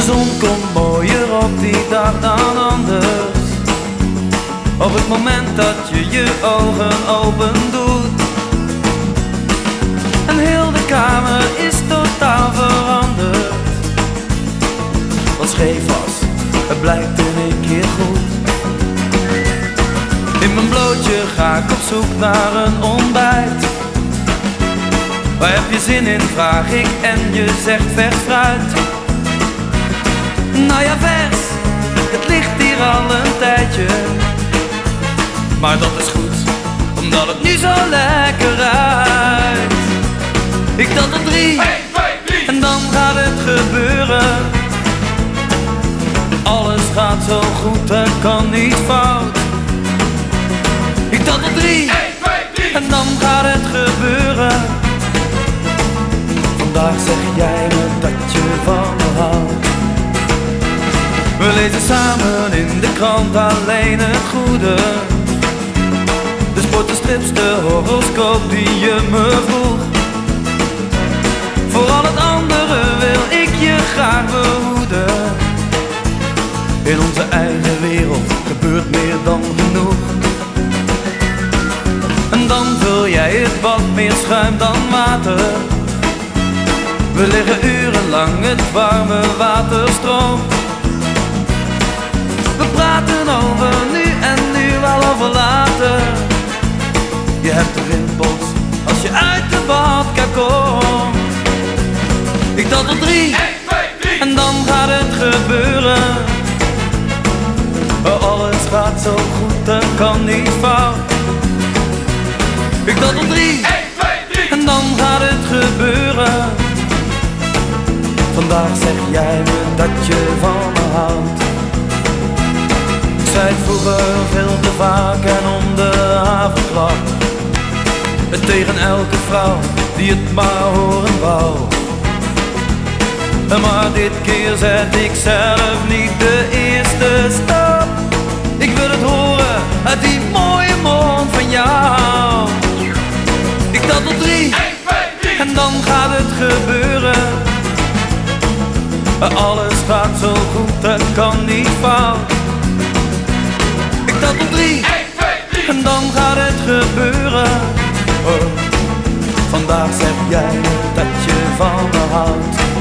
zon komt mooier op die dag dan anders. Op het moment dat je je ogen open doet. En heel de kamer is totaal veranderd. Wat scheef was, het blijkt één keer goed. In mijn blootje ga ik op zoek naar een ontbijt. Waar heb je zin in, vraag ik en je zegt vers fruit. Nou ja, vers, het ligt hier al een tijdje. Maar dat is goed, omdat het nu zo lekker ruikt. Ik tel tot drie, 1, 2, 3. en dan gaat het gebeuren. Alles gaat zo goed, er kan niet fout. Ik tel tot drie, We lezen samen in de krant alleen het goede. De sport, de de horoscoop die je me vroeg. Voor al het andere wil ik je graag behoeden. In onze eigen wereld gebeurt meer dan genoeg. En dan vul jij het wat meer schuim dan water. We liggen urenlang, het warme water stroomt. Hebt rimpels als je uit de badkamer komt. Ik tel tot drie 1, 2, 3. en dan gaat het gebeuren. Alles gaat zo goed, er kan niet fout. Ik tel tot drie 1, 2, 3. en dan gaat het gebeuren. Vandaag zeg jij me dat je van me houdt. Ik zei het vroeger veel te vaak en om de havenklap. Tegen elke vrouw die het maar horen wou. Maar dit keer zet ik zelf niet de eerste stap. Ik wil het horen uit die mooie mond van jou. Ik tel tot drie 1, 2, 3. en dan gaat het gebeuren. Alles gaat zo goed, het kan niet fout. Ik tel tot drie 1, 2, 3. en dan gaat het gebeuren. Vandaag zeg jij dat je van me houdt.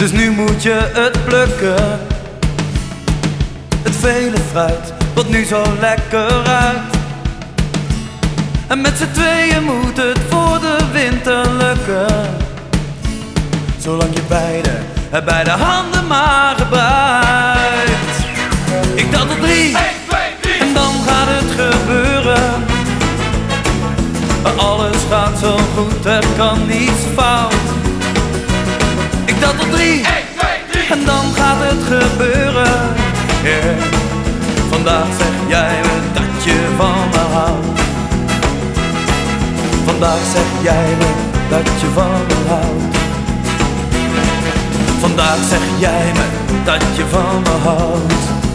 Dus nu moet je het plukken. Het vele fruit, wat nu zo lekker ruikt. En met z'n tweeën moet het voor de winter lukken. Zolang je beide, beide handen maar gebruikt. Ik tel tot drie. 1, 2, 3. En dan gaat het gebeuren. Alles gaat zo goed, er kan niets fout. Tel tot drie 1, 2, 3. en dan gaat het gebeuren. Yeah. Vandaag zeg jij me dat je van me houdt. Vandaag zeg jij me dat je van me houdt. Vandaag zeg jij me dat je van me houdt.